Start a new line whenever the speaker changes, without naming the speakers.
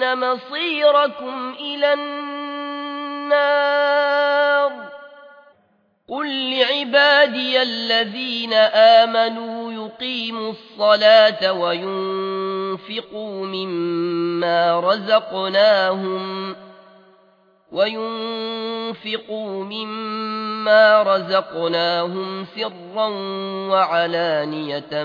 مصيركم إلى النار. قل لعبادي الذين آمنوا يقيموا الصلاة وينفقوا مما رزقناهم وينفقوا مما رزقناهم سرا وعلانية